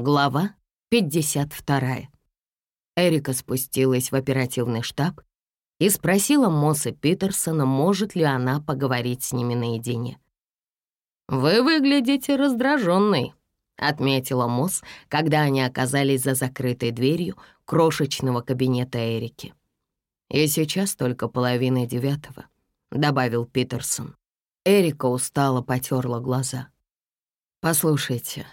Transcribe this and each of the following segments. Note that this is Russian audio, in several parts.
Глава 52. Эрика спустилась в оперативный штаб и спросила Мосса Питерсона, может ли она поговорить с ними наедине. «Вы выглядите раздраженной», — отметила Мосс, когда они оказались за закрытой дверью крошечного кабинета Эрики. «И сейчас только половина девятого», — добавил Питерсон. Эрика устало потерла глаза. «Послушайте,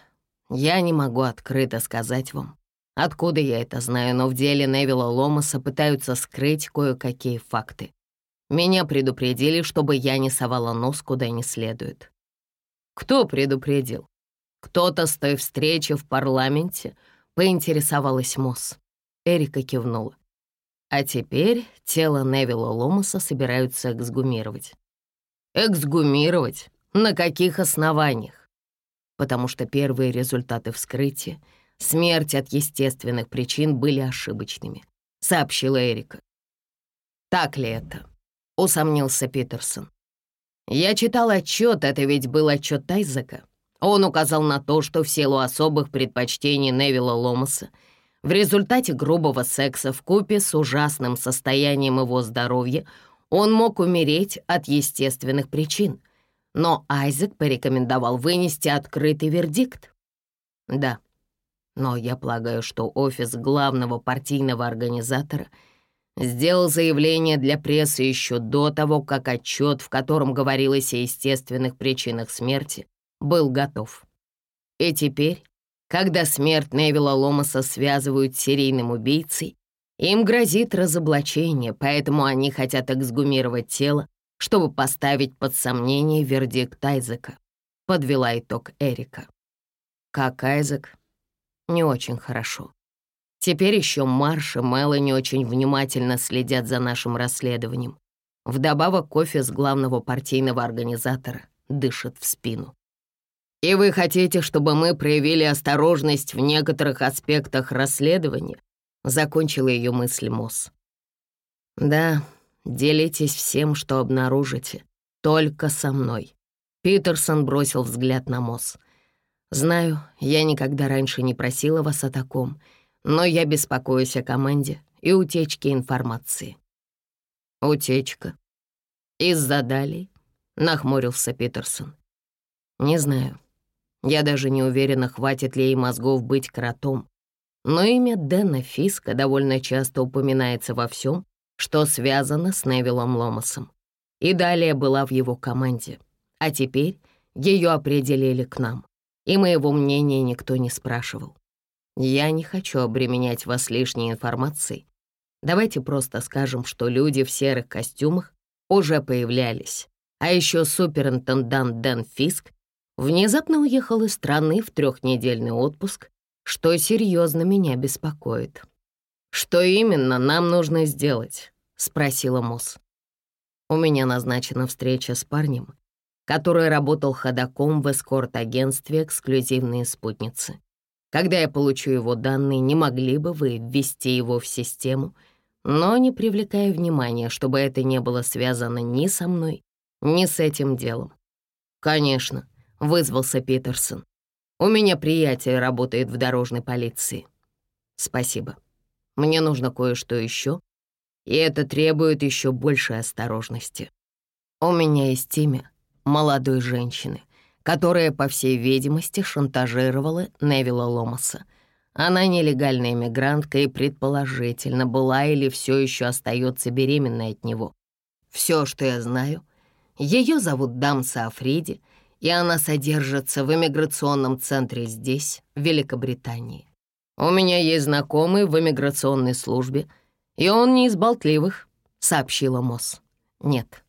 я не могу открыто сказать вам, откуда я это знаю, но в деле Невилла Ломаса пытаются скрыть кое-какие факты. Меня предупредили, чтобы я не совала нос куда не следует. Кто предупредил? Кто-то с той встречи в парламенте поинтересовалась Мосс. Эрика кивнула. А теперь тело Невилла Ломаса собираются эксгумировать. Эксгумировать? На каких основаниях? Потому что первые результаты вскрытия, смерть от естественных причин, были ошибочными, сообщила Эрика. Так ли это? Усомнился Питерсон. Я читал отчет, это ведь был отчет Тайзека. Он указал на то, что в силу особых предпочтений Невилла Ломаса в результате грубого секса в купе с ужасным состоянием его здоровья он мог умереть от естественных причин. Но Айзек порекомендовал вынести открытый вердикт. Да, но я полагаю, что офис главного партийного организатора — сделал заявление для прессы еще до того, как отчет, в котором говорилось о естественных причинах смерти, был готов. И теперь, когда смерть Невилла Ломаса связывают с серийным убийцей, им грозит разоблачение, поэтому они хотят эксгумировать тело, чтобы поставить под сомнение вердикт Айзека. Подвела итог Эрика. Как Айзек? Не очень хорошо. Теперь еще Марш и Мелани очень внимательно следят за нашим расследованием. Вдобавок офис главного партийного организатора дышит в спину. «И вы хотите, чтобы мы проявили осторожность в некоторых аспектах расследования?» Закончила ее мысль Мосс. «Да, делитесь всем, что обнаружите. Только со мной». Питерсон бросил взгляд на Мосс. «Знаю, я никогда раньше не просила вас о таком, — но я беспокоюсь о команде и утечке информации». «Утечка? Из-за Далей?» — нахмурился Питерсон. «Не знаю. Я даже не уверена, хватит ли ей мозгов быть кротом. Но имя Дэна Фиска довольно часто упоминается во всем, что связано с Невилом Ломасом. И далее была в его команде. А теперь ее определили к нам, и моего мнения никто не спрашивал. Я не хочу обременять вас лишней информацией. Давайте просто скажем, что люди в серых костюмах уже появлялись. А еще суперинтендант Дэн Фиск внезапно уехал из страны в трехнедельный отпуск, что серьезно меня беспокоит. «Что именно нам нужно сделать?» — спросила Мосс. «У меня назначена встреча с парнем, который работал ходаком в эскорт-агентстве «Эксклюзивные спутницы». Когда я получу его данные, не могли бы вы ввести его в систему, но не привлекая внимания, чтобы это не было связано ни со мной, ни с этим делом. «Конечно», — вызвался Питерсон. «У меня приятель работает в дорожной полиции». «Спасибо. Мне нужно кое-что еще, и это требует еще большей осторожности. У меня есть имя молодой женщины — которая, по всей видимости, шантажировала Невилла Ломаса. Она нелегальная мигрантка и, предположительно, была или все еще остается беременной от него. Все, что я знаю, ее зовут Дамса Африди, и она содержится в иммиграционном центре здесь, в Великобритании. У меня есть знакомый в иммиграционной службе, и он не из болтливых, сообщила Мосс. Нет,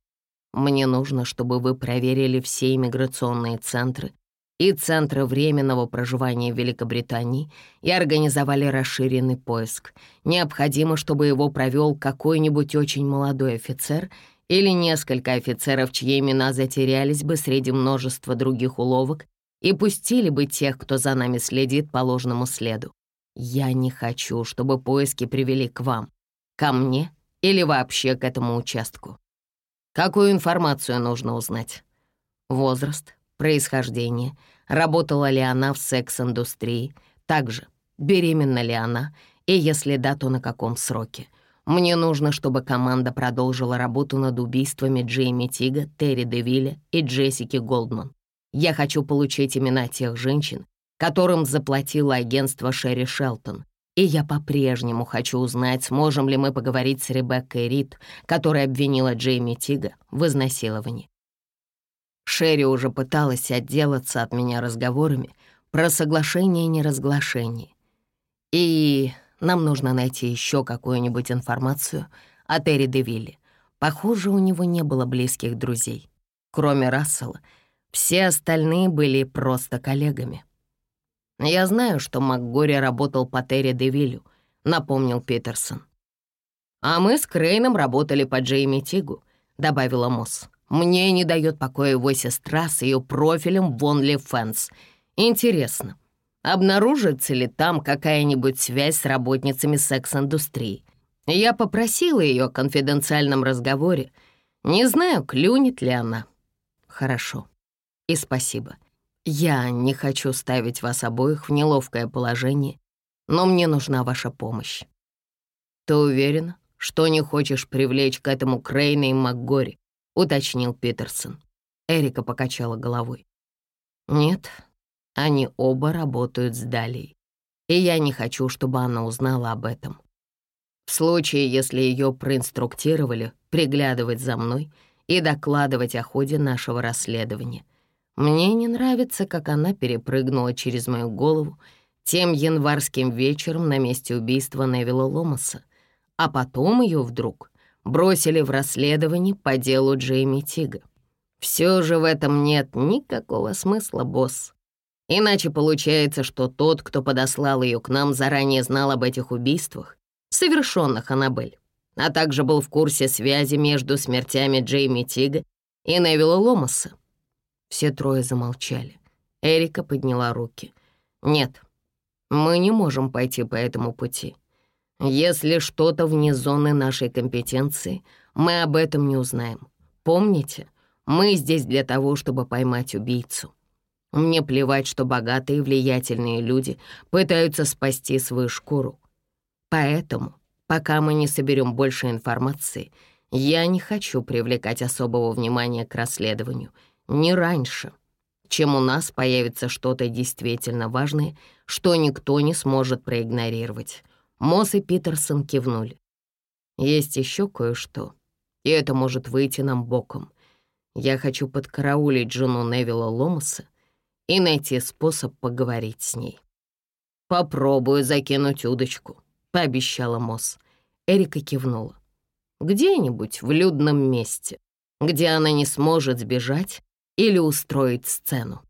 мне нужно, чтобы вы проверили все иммиграционные центры и центры временного проживания в Великобритании и организовали расширенный поиск. Необходимо, чтобы его провел какой-нибудь очень молодой офицер или несколько офицеров, чьи имена затерялись бы среди множества других уловок и пустили бы тех, кто за нами следит по ложному следу. Я не хочу, чтобы поиски привели к вам, ко мне или вообще к этому участку. Какую информацию нужно узнать? Возраст, происхождение, работала ли она в секс-индустрии, Также, беременна ли она, и если да, то на каком сроке. Мне нужно, чтобы команда продолжила работу над убийствами Джейми Тига, Терри Девилля и Джессики Голдман. Я хочу получить имена тех женщин, которым заплатило агентство Шерри Шелтон. И я по-прежнему хочу узнать, сможем ли мы поговорить с Ребеккой Рид, которая обвинила Джейми Тига в изнасиловании. Шерри уже пыталась отделаться от меня разговорами про соглашение и неразглашение. И нам нужно найти еще какую-нибудь информацию о Терри Девилле. Похоже, у него не было близких друзей. Кроме Рассела, все остальные были просто коллегами. «Я знаю, что МакГори работал по Терри Девиллю», — напомнил Питерсон. «А мы с Крейном работали по Джейми Тигу», — добавила Мосс. «Мне не дает покоя его сестра с ее профилем в OnlyFans. Интересно, обнаружится ли там какая-нибудь связь с работницами секс-индустрии? Я попросила ее о конфиденциальном разговоре. Не знаю, клюнет ли она. Хорошо. И спасибо. Я не хочу ставить вас обоих в неловкое положение, но мне нужна ваша помощь. Ты уверена, что не хочешь привлечь к этому Крейна и МакГори?» — уточнил Питерсон. Эрика покачала головой. «Нет, они оба работают с Далей, и я не хочу, чтобы она узнала об этом. В случае, если ее проинструктировали приглядывать за мной и докладывать о ходе нашего расследования — мне не нравится, как она перепрыгнула через мою голову тем январским вечером на месте убийства Невилла Ломаса, а потом ее вдруг бросили в расследование по делу Джейми Тига. Все же в этом нет никакого смысла, босс. Иначе получается, что тот, кто подослал ее к нам, заранее знал об этих убийствах, совершенных Аннабель, а также был в курсе связи между смертями Джейми Тига и Невилла Ломаса. Все трое замолчали. Эрика подняла руки. «Нет, мы не можем пойти по этому пути. Если что-то вне зоны нашей компетенции, мы об этом не узнаем. Помните, мы здесь для того, чтобы поймать убийцу. Мне плевать, что богатые и влиятельные люди пытаются спасти свою шкуру. Поэтому, пока мы не соберем больше информации, я не хочу привлекать особого внимания к расследованию — не раньше, чем у нас появится что-то действительно важное, что никто не сможет проигнорировать. Мосс и Питерсон кивнули. Есть еще кое-что, и это может выйти нам боком. Я хочу подкараулить жену Невилла Ломаса и найти способ поговорить с ней. «Попробую закинуть удочку», — пообещала Мосс. Эрика кивнула. «Где-нибудь в людном месте, где она не сможет сбежать или устроить сцену.